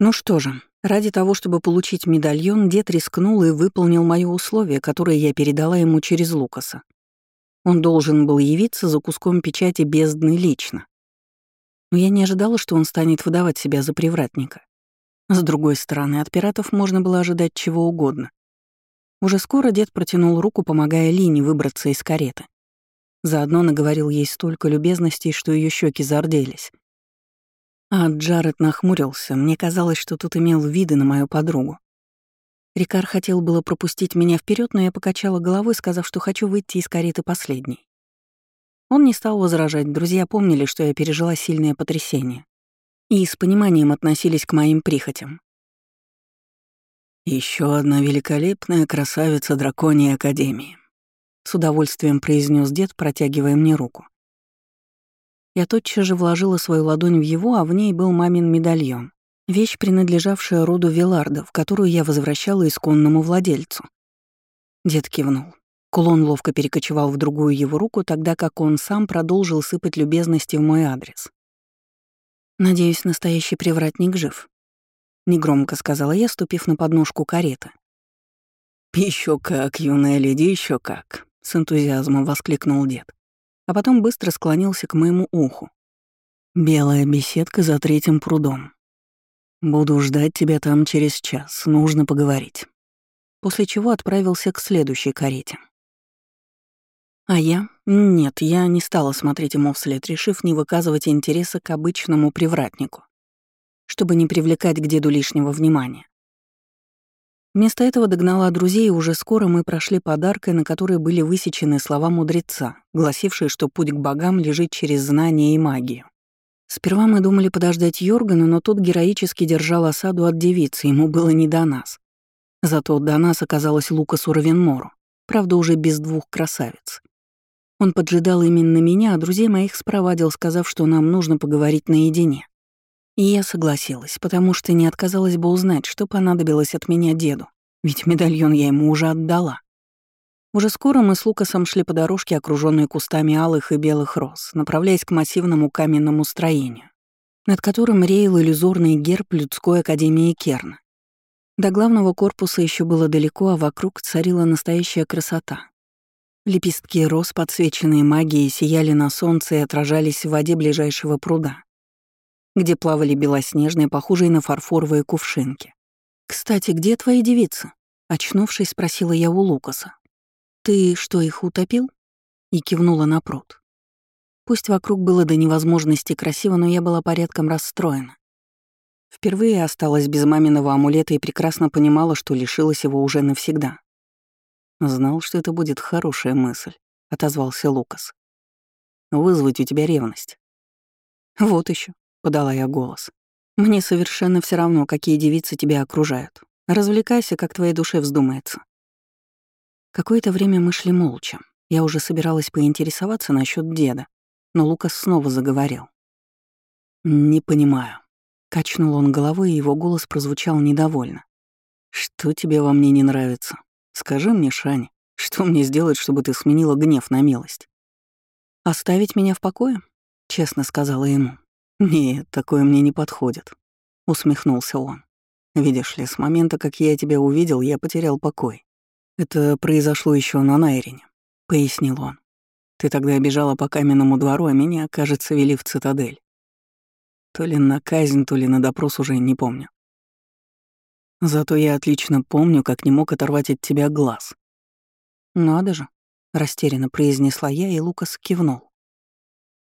Ну что же, ради того, чтобы получить медальон, дед рискнул и выполнил мое условие, которое я передала ему через Лукаса. Он должен был явиться за куском печати бездны лично. Но я не ожидала, что он станет выдавать себя за привратника. С другой стороны, от пиратов можно было ожидать чего угодно. Уже скоро дед протянул руку, помогая Лине выбраться из кареты. Заодно наговорил ей столько любезностей, что ее щеки зарделись. А Джаред нахмурился, мне казалось, что тут имел виды на мою подругу. Рикар хотел было пропустить меня вперед, но я покачала головой, сказав, что хочу выйти из кареты последней. Он не стал возражать, друзья помнили, что я пережила сильное потрясение. И с пониманием относились к моим прихотям. Еще одна великолепная красавица драконьей академии», — с удовольствием произнес дед, протягивая мне руку. Я тотчас же вложила свою ладонь в его, а в ней был мамин медальон. Вещь, принадлежавшая роду Велардов, которую я возвращала исконному владельцу. Дед кивнул. Кулон ловко перекочевал в другую его руку, тогда как он сам продолжил сыпать любезности в мой адрес. «Надеюсь, настоящий привратник жив», — негромко сказала я, ступив на подножку кареты. Еще как, юная леди, еще как», — с энтузиазмом воскликнул дед а потом быстро склонился к моему уху. «Белая беседка за третьим прудом. Буду ждать тебя там через час, нужно поговорить». После чего отправился к следующей карете. А я? Нет, я не стала смотреть ему вслед, решив не выказывать интереса к обычному привратнику, чтобы не привлекать к деду лишнего внимания. Вместо этого догнала друзей, и уже скоро мы прошли подаркой, на которой были высечены слова мудреца, гласившие, что путь к богам лежит через знание и магию. Сперва мы думали подождать Йоргана, но тот героически держал осаду от девицы, ему было не до нас. Зато до нас оказалась Лукас Уравенмору, правда, уже без двух красавиц. Он поджидал именно меня, а друзей моих спровадил, сказав, что нам нужно поговорить наедине. И я согласилась, потому что не отказалась бы узнать, что понадобилось от меня деду, ведь медальон я ему уже отдала. Уже скоро мы с Лукасом шли по дорожке, окруженной кустами алых и белых роз, направляясь к массивному каменному строению, над которым реял иллюзорный герб людской академии Керна. До главного корпуса еще было далеко, а вокруг царила настоящая красота. Лепестки роз, подсвеченные магией, сияли на солнце и отражались в воде ближайшего пруда где плавали белоснежные, похожие на фарфоровые кувшинки. «Кстати, где твои девицы?» — очнувшись, спросила я у Лукаса. «Ты что, их утопил?» И кивнула на пруд. Пусть вокруг было до невозможности красиво, но я была порядком расстроена. Впервые осталась без маминого амулета и прекрасно понимала, что лишилась его уже навсегда. «Знал, что это будет хорошая мысль», — отозвался Лукас. «Вызвать у тебя ревность». «Вот еще, — подала я голос. «Мне совершенно все равно, какие девицы тебя окружают. Развлекайся, как твоей душе вздумается». Какое-то время мы шли молча. Я уже собиралась поинтересоваться насчет деда, но Лукас снова заговорил. «Не понимаю». Качнул он головой, и его голос прозвучал недовольно. «Что тебе во мне не нравится? Скажи мне, Шань, что мне сделать, чтобы ты сменила гнев на милость?» «Оставить меня в покое?» — честно сказала ему. «Нет, такое мне не подходит», — усмехнулся он. «Видишь ли, с момента, как я тебя увидел, я потерял покой. Это произошло еще на Найрине», — пояснил он. «Ты тогда бежала по каменному двору, а меня, кажется, вели в цитадель. То ли на казнь, то ли на допрос уже не помню. Зато я отлично помню, как не мог оторвать от тебя глаз». «Надо же», — растерянно произнесла я, и Лукас кивнул.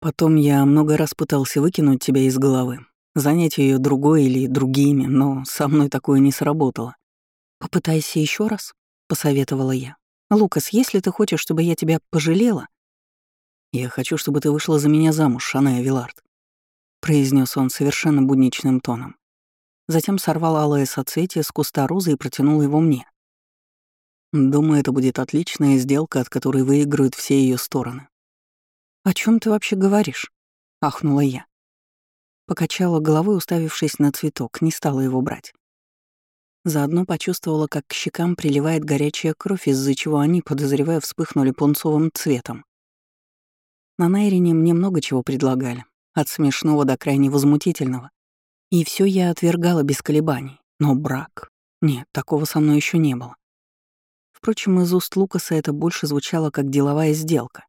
Потом я много раз пытался выкинуть тебя из головы, занять ее другой или другими, но со мной такое не сработало. «Попытайся еще раз», — посоветовала я. «Лукас, если ты хочешь, чтобы я тебя пожалела...» «Я хочу, чтобы ты вышла за меня замуж, Шаная Вилард», — произнес он совершенно будничным тоном. Затем сорвал алое соцветие с куста розы и протянул его мне. «Думаю, это будет отличная сделка, от которой выиграют все ее стороны. «О чем ты вообще говоришь?» — ахнула я. Покачала головой, уставившись на цветок, не стала его брать. Заодно почувствовала, как к щекам приливает горячая кровь, из-за чего они, подозревая, вспыхнули пунцовым цветом. На Найрине мне много чего предлагали, от смешного до крайне возмутительного. И все я отвергала без колебаний. Но брак... Нет, такого со мной еще не было. Впрочем, из уст Лукаса это больше звучало как деловая сделка.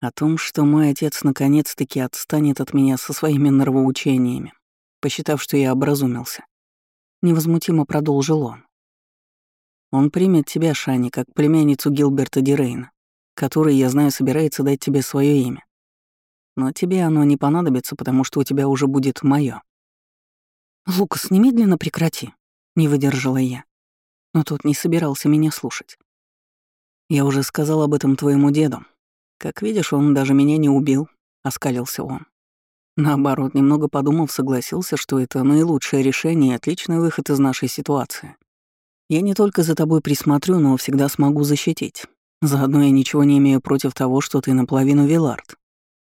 О том, что мой отец наконец-таки отстанет от меня со своими нравоучениями, посчитав, что я образумился. Невозмутимо продолжил он. Он примет тебя, Шани, как племянницу Гилберта Дирейна, который, я знаю, собирается дать тебе свое имя. Но тебе оно не понадобится, потому что у тебя уже будет мое. «Лукас, немедленно прекрати», — не выдержала я. Но тот не собирался меня слушать. «Я уже сказал об этом твоему деду. Как видишь, он даже меня не убил», — оскалился он. Наоборот, немного подумав, согласился, что это наилучшее решение и отличный выход из нашей ситуации. Я не только за тобой присмотрю, но всегда смогу защитить. Заодно я ничего не имею против того, что ты наполовину Вилард.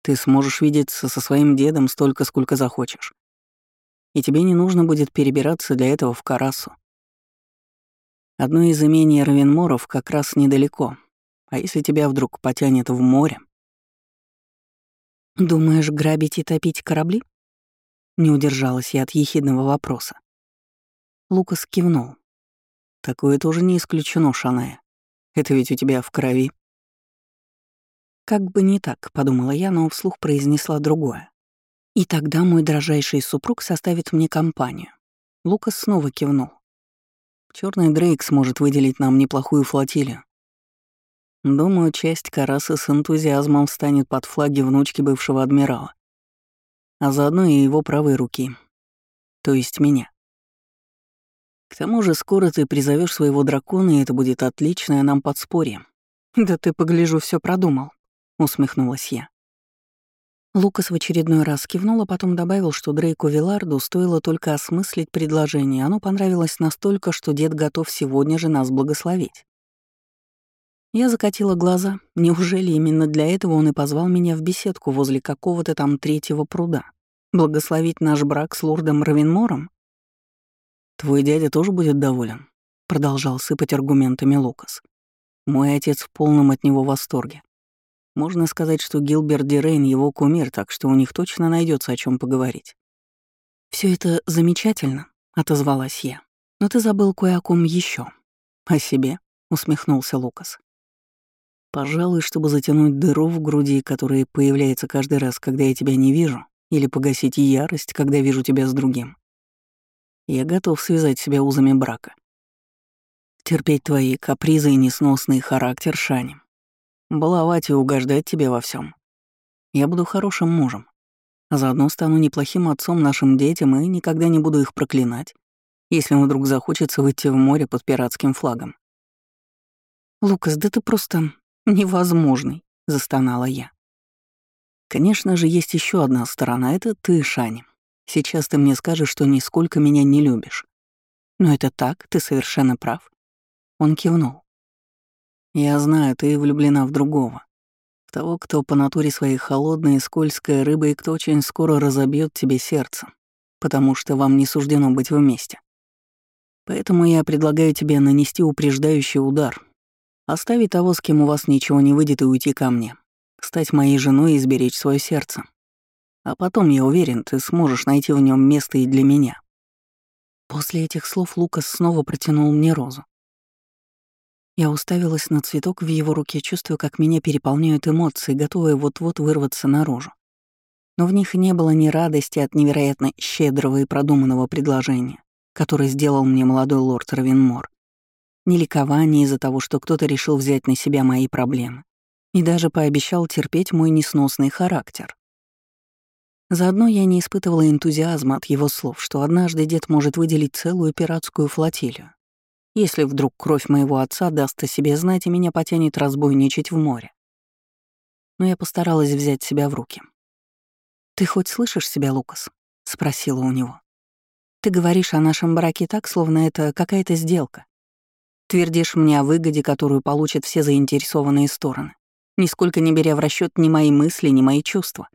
Ты сможешь видеться со своим дедом столько, сколько захочешь. И тебе не нужно будет перебираться для этого в Карасу. Одно из имений Равенморов как раз недалеко. А если тебя вдруг потянет в море, «Думаешь, грабить и топить корабли?» Не удержалась я от ехидного вопроса. Лукас кивнул. «Такое тоже не исключено, Шаная. Это ведь у тебя в крови». Как бы не так, подумала я, но вслух произнесла другое. И тогда мой дрожайший супруг составит мне компанию. Лукас снова кивнул. Черный Дрейк сможет выделить нам неплохую флотилию. Думаю, часть Карасы с энтузиазмом встанет под флаги внучки бывшего адмирала. А заодно и его правой руки. То есть меня. К тому же скоро ты призовешь своего дракона, и это будет отличное нам подспорье. «Да ты, погляжу, все продумал», — усмехнулась я. Лукас в очередной раз кивнул, а потом добавил, что Дрейку Виларду стоило только осмыслить предложение. Оно понравилось настолько, что дед готов сегодня же нас благословить. Я закатила глаза. Неужели именно для этого он и позвал меня в беседку возле какого-то там третьего пруда? Благословить наш брак с лордом Равенмором? «Твой дядя тоже будет доволен», — продолжал сыпать аргументами Лукас. «Мой отец в полном от него восторге. Можно сказать, что Гилберт Дирейн его кумир, так что у них точно найдется о чем поговорить». Все это замечательно», — отозвалась я. «Но ты забыл кое о ком еще. «О себе?» — усмехнулся Лукас. Пожалуй, чтобы затянуть дыру в груди, которая появляется каждый раз, когда я тебя не вижу, или погасить ярость, когда вижу тебя с другим. Я готов связать себя узами брака. Терпеть твои капризы и несносный характер Шани. Баловать и угождать тебе во всем. Я буду хорошим мужем. Заодно стану неплохим отцом нашим детям и никогда не буду их проклинать, если им вдруг захочется выйти в море под пиратским флагом. «Лукас, да ты просто «Невозможный», — застонала я. «Конечно же, есть еще одна сторона, это ты, Шани. Сейчас ты мне скажешь, что нисколько меня не любишь. Но это так, ты совершенно прав». Он кивнул. «Я знаю, ты влюблена в другого. В того, кто по натуре своей холодная и скользкая рыба и кто очень скоро разобьет тебе сердце, потому что вам не суждено быть вместе. Поэтому я предлагаю тебе нанести упреждающий удар, Оставить того, с кем у вас ничего не выйдет, и уйти ко мне. Стать моей женой и сберечь свое сердце. А потом, я уверен, ты сможешь найти в нем место и для меня». После этих слов Лукас снова протянул мне розу. Я уставилась на цветок в его руке, чувствуя, как меня переполняют эмоции, готовые вот-вот вырваться наружу. Но в них не было ни радости от невероятно щедрого и продуманного предложения, которое сделал мне молодой лорд Равенмор, ни ликования из-за того, что кто-то решил взять на себя мои проблемы, и даже пообещал терпеть мой несносный характер. Заодно я не испытывала энтузиазма от его слов, что однажды дед может выделить целую пиратскую флотилию, если вдруг кровь моего отца даст о себе знать и меня потянет разбойничать в море. Но я постаралась взять себя в руки. «Ты хоть слышишь себя, Лукас?» — спросила у него. «Ты говоришь о нашем браке так, словно это какая-то сделка. Твердишь мне о выгоде, которую получат все заинтересованные стороны, нисколько не беря в расчет ни мои мысли, ни мои чувства.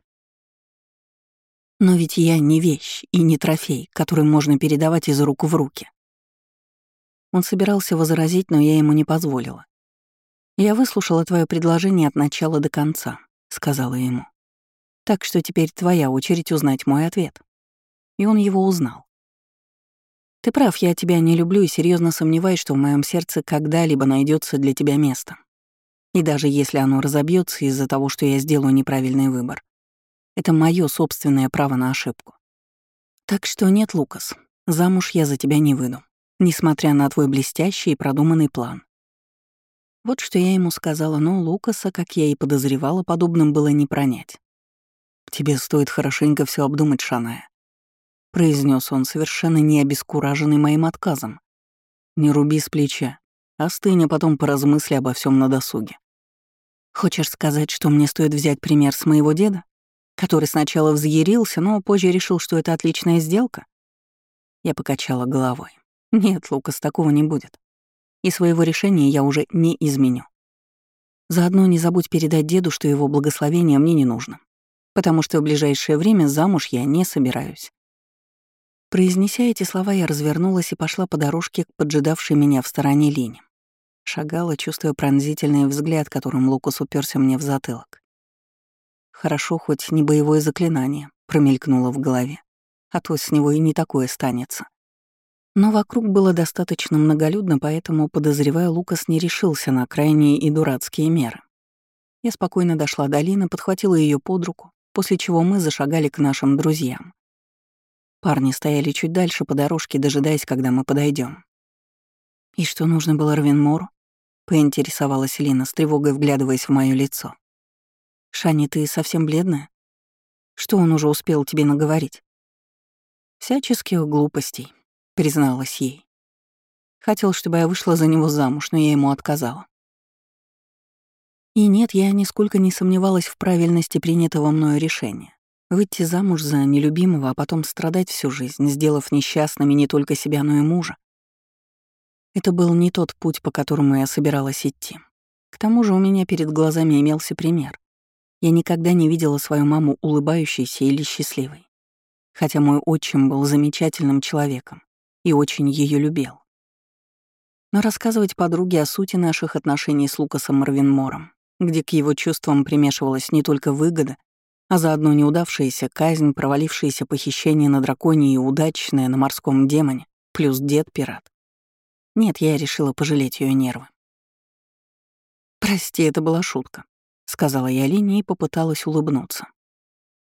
Но ведь я не вещь и не трофей, который можно передавать из рук в руки. Он собирался возразить, но я ему не позволила. «Я выслушала твое предложение от начала до конца», — сказала ему. «Так что теперь твоя очередь узнать мой ответ. и он его узнал. Ты прав, я тебя не люблю и серьезно сомневаюсь, что в моем сердце когда-либо найдется для тебя место. И даже если оно разобьется из-за того, что я сделаю неправильный выбор, это мое собственное право на ошибку. Так что нет, Лукас, замуж я за тебя не выйду, несмотря на твой блестящий и продуманный план. Вот что я ему сказала, но Лукаса, как я и подозревала, подобным было не пронять. «Тебе стоит хорошенько все обдумать, Шаная», — произнес он, совершенно не обескураженный моим отказом. «Не руби с плеча, остынь, а потом поразмысли обо всем на досуге. Хочешь сказать, что мне стоит взять пример с моего деда, который сначала взъярился, но позже решил, что это отличная сделка? Я покачала головой. Нет, Лукас, такого не будет. И своего решения я уже не изменю. Заодно не забудь передать деду, что его благословение мне не нужно, потому что в ближайшее время замуж я не собираюсь. Произнеся эти слова, я развернулась и пошла по дорожке к поджидавшей меня в стороне Лине. Шагала, чувствуя пронзительный взгляд, которым Лукас уперся мне в затылок. Хорошо, хоть не боевое заклинание, промелькнуло в голове, а то с него и не такое станется. Но вокруг было достаточно многолюдно, поэтому, подозревая, Лукас не решился на крайние и дурацкие меры. Я спокойно дошла до Лины, подхватила ее под руку, после чего мы зашагали к нашим друзьям. Парни стояли чуть дальше по дорожке, дожидаясь, когда мы подойдем. «И что нужно было Равенмору?» — поинтересовалась Лина, с тревогой вглядываясь в мое лицо. «Шани, ты совсем бледная? Что он уже успел тебе наговорить?» «Всяческих глупостей», — призналась ей. Хотел, чтобы я вышла за него замуж, но я ему отказала. И нет, я нисколько не сомневалась в правильности принятого мною решения. Выйти замуж за нелюбимого, а потом страдать всю жизнь, сделав несчастными не только себя, но и мужа. Это был не тот путь, по которому я собиралась идти. К тому же у меня перед глазами имелся пример. Я никогда не видела свою маму улыбающейся или счастливой. Хотя мой отчим был замечательным человеком и очень ее любил. Но рассказывать подруге о сути наших отношений с Лукасом Марвинмором, где к его чувствам примешивалась не только выгода, а заодно неудавшаяся казнь, провалившееся похищение на драконе и удачное на морском демоне, плюс дед-пират, нет, я решила пожалеть ее нервы. «Прости, это была шутка», — сказала я Лине и попыталась улыбнуться.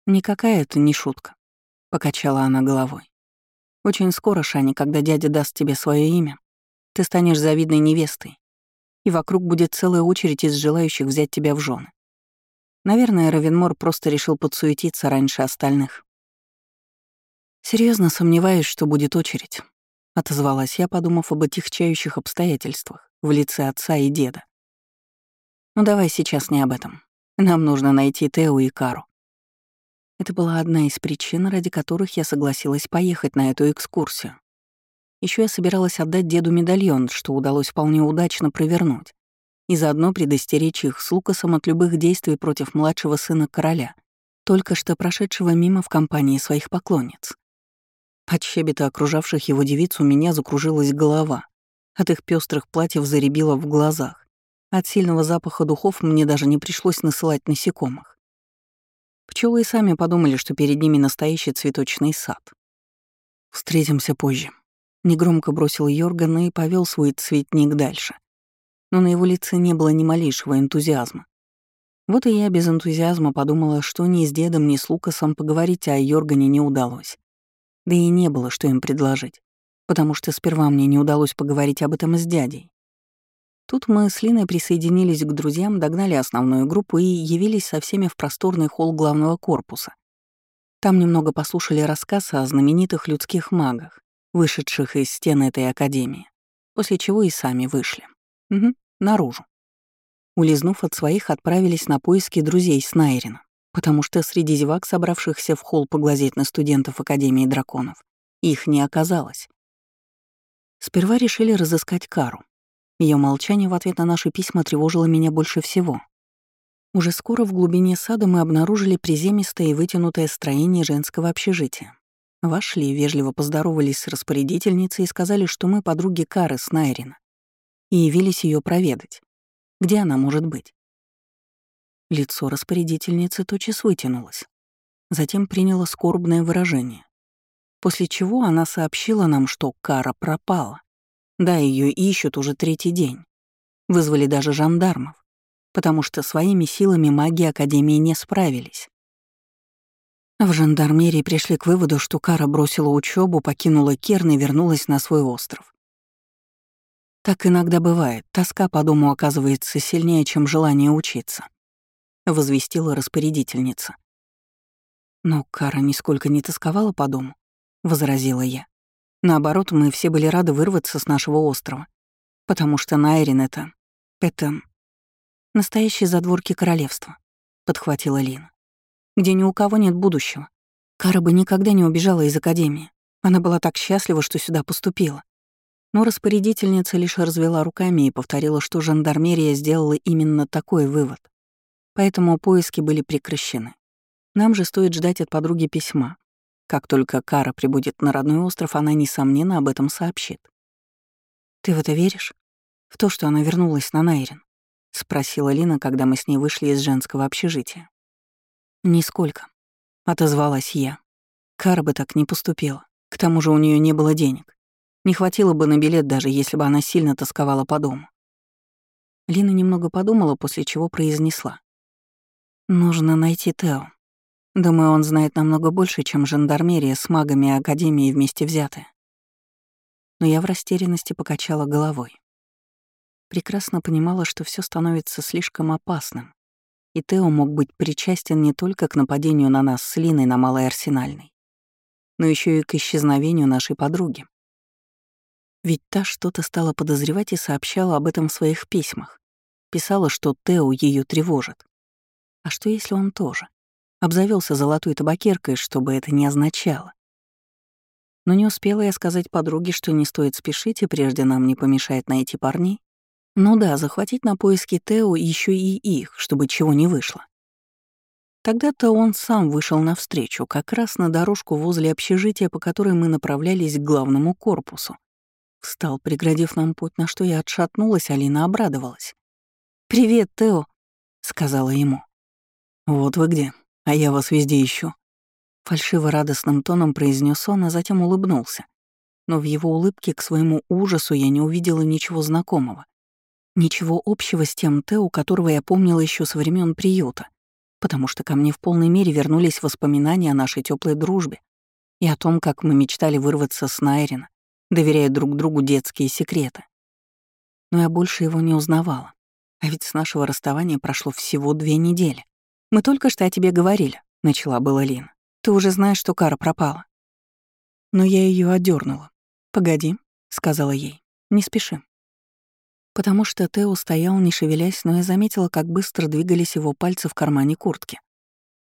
«Никакая это не шутка», — покачала она головой. «Очень скоро, Шани, когда дядя даст тебе свое имя, ты станешь завидной невестой, и вокруг будет целая очередь из желающих взять тебя в жены. Наверное, Равенмор просто решил подсуетиться раньше остальных. Серьезно сомневаюсь, что будет очередь. — отозвалась я, подумав об отягчающих обстоятельствах в лице отца и деда. «Ну давай сейчас не об этом. Нам нужно найти Тео и Кару». Это была одна из причин, ради которых я согласилась поехать на эту экскурсию. Еще я собиралась отдать деду медальон, что удалось вполне удачно провернуть, и заодно предостеречь их с Лукасом от любых действий против младшего сына короля, только что прошедшего мимо в компании своих поклонниц. От щебета окружавших его девиц у меня закружилась голова. От их пестрых платьев заребило в глазах. От сильного запаха духов мне даже не пришлось насылать насекомых. Пчелы и сами подумали, что перед ними настоящий цветочный сад. «Встретимся позже», — негромко бросил Йорган и повел свой цветник дальше. Но на его лице не было ни малейшего энтузиазма. Вот и я без энтузиазма подумала, что ни с дедом, ни с Лукасом поговорить о Йоргане не удалось. Да и не было, что им предложить, потому что сперва мне не удалось поговорить об этом с дядей. Тут мы с Линой присоединились к друзьям, догнали основную группу и явились со всеми в просторный холл главного корпуса. Там немного послушали рассказ о знаменитых людских магах, вышедших из стен этой академии, после чего и сами вышли. Угу, наружу. Улизнув от своих, отправились на поиски друзей Снайрина потому что среди зевак, собравшихся в холл поглазеть на студентов Академии драконов, их не оказалось. Сперва решили разыскать Кару. Ее молчание в ответ на наши письма тревожило меня больше всего. Уже скоро в глубине сада мы обнаружили приземистое и вытянутое строение женского общежития. Вошли, вежливо поздоровались с распорядительницей и сказали, что мы подруги Кары Снайрина, и явились ее проведать. Где она может быть? Лицо распорядительницы тотчас вытянулось. Затем приняло скорбное выражение. После чего она сообщила нам, что Кара пропала. Да, ее ищут уже третий день. Вызвали даже жандармов, потому что своими силами маги Академии не справились. В жандармерии пришли к выводу, что Кара бросила учебу, покинула Керн и вернулась на свой остров. Так иногда бывает, тоска по дому оказывается сильнее, чем желание учиться, возвестила распорядительница. Но Кара нисколько не тосковала по дому, возразила я. Наоборот, мы все были рады вырваться с нашего острова, потому что Найрин — это... это... настоящие задворки королевства, подхватила Лина где ни у кого нет будущего. Кара бы никогда не убежала из академии. Она была так счастлива, что сюда поступила. Но распорядительница лишь развела руками и повторила, что жандармерия сделала именно такой вывод. Поэтому поиски были прекращены. Нам же стоит ждать от подруги письма. Как только Кара прибудет на родной остров, она, несомненно, об этом сообщит. «Ты в это веришь? В то, что она вернулась на Найрин?» — спросила Лина, когда мы с ней вышли из женского общежития. «Нисколько», — отозвалась я. Кара бы так не поступила. К тому же у нее не было денег. Не хватило бы на билет, даже если бы она сильно тосковала по дому. Лина немного подумала, после чего произнесла. «Нужно найти Тео. Думаю, он знает намного больше, чем жандармерия с магами и Академией вместе взятые». Но я в растерянности покачала головой. Прекрасно понимала, что все становится слишком опасным, и Тео мог быть причастен не только к нападению на нас с Линой на Малой Арсенальной, но еще и к исчезновению нашей подруги. Ведь та что-то стала подозревать и сообщала об этом в своих письмах. Писала, что Тео ее тревожит. А что если он тоже? Обзавелся золотой табакеркой, чтобы это не означало. Но не успела я сказать подруге, что не стоит спешить, и прежде нам не помешает найти парней, ну да, захватить на поиски Тео еще и их, чтобы чего не вышло. Тогда-то он сам вышел навстречу, как раз на дорожку возле общежития, по которой мы направлялись к главному корпусу. Встал, преградив нам путь, на что я отшатнулась, Алина обрадовалась. «Привет, Тео», — сказала ему. «Вот вы где, а я вас везде ищу». Фальшиво радостным тоном произнес он, а затем улыбнулся. Но в его улыбке к своему ужасу я не увидела ничего знакомого. Ничего общего с тем Тео, которого я помнила еще со времен приюта, потому что ко мне в полной мере вернулись воспоминания о нашей теплой дружбе и о том, как мы мечтали вырваться с Найрина, доверяя друг другу детские секреты. Но я больше его не узнавала. А ведь с нашего расставания прошло всего две недели. «Мы только что о тебе говорили», — начала была Лин. «Ты уже знаешь, что Кара пропала». Но я ее одернула. «Погоди», — сказала ей, — «не спеши. Потому что Тео стоял, не шевелясь, но я заметила, как быстро двигались его пальцы в кармане куртки.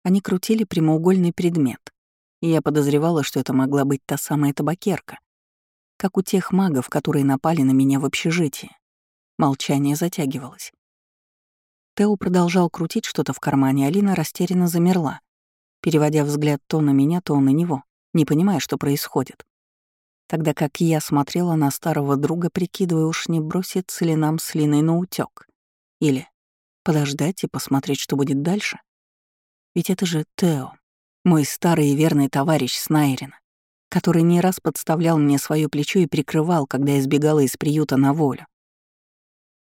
Они крутили прямоугольный предмет, и я подозревала, что это могла быть та самая табакерка, как у тех магов, которые напали на меня в общежитии. Молчание затягивалось. Тео продолжал крутить что-то в кармане, Алина растерянно замерла, переводя взгляд то на меня, то на него, не понимая, что происходит тогда как я смотрела на старого друга, прикидывая, уж не бросится ли нам с Линой на утёк. Или подождать и посмотреть, что будет дальше. Ведь это же Тео, мой старый и верный товарищ Снайрина, который не раз подставлял мне свое плечо и прикрывал, когда я сбегала из приюта на волю.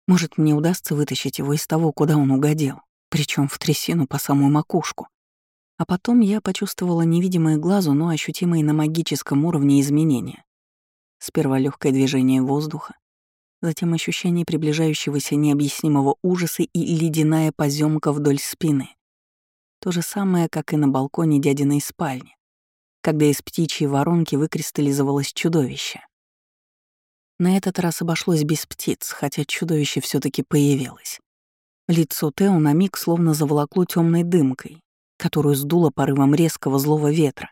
Может, мне удастся вытащить его из того, куда он угодил, причем в трясину по самую макушку. А потом я почувствовала невидимые глазу, но ощутимые на магическом уровне изменения. Сперва легкое движение воздуха, затем ощущение приближающегося необъяснимого ужаса и ледяная поземка вдоль спины. То же самое, как и на балконе дядиной спальни, когда из птичьей воронки выкристаллизовалось чудовище. На этот раз обошлось без птиц, хотя чудовище все таки появилось. Лицо Тео на миг словно заволокло темной дымкой, которую сдуло порывом резкого злого ветра.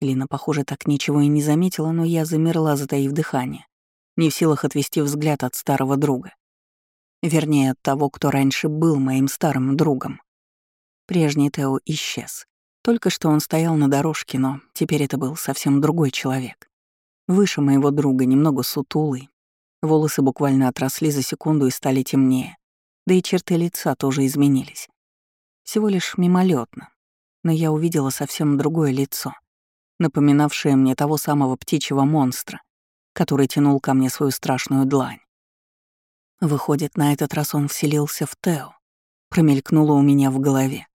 Лина, похоже, так ничего и не заметила, но я замерла, затаив дыхание, не в силах отвести взгляд от старого друга. Вернее, от того, кто раньше был моим старым другом. Прежний Тео исчез. Только что он стоял на дорожке, но теперь это был совсем другой человек. Выше моего друга, немного сутулый. Волосы буквально отросли за секунду и стали темнее. Да и черты лица тоже изменились. Всего лишь мимолетно, но я увидела совсем другое лицо напоминавшее мне того самого птичьего монстра, который тянул ко мне свою страшную длань. Выходит, на этот раз он вселился в Тео, промелькнуло у меня в голове,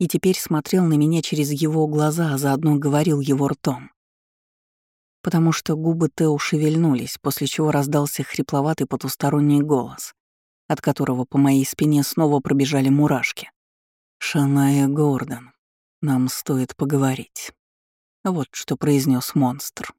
и теперь смотрел на меня через его глаза, а заодно говорил его ртом. Потому что губы Тео шевельнулись, после чего раздался хрипловатый потусторонний голос, от которого по моей спине снова пробежали мурашки. «Шаная Гордон, нам стоит поговорить». Вот что произнес монстр.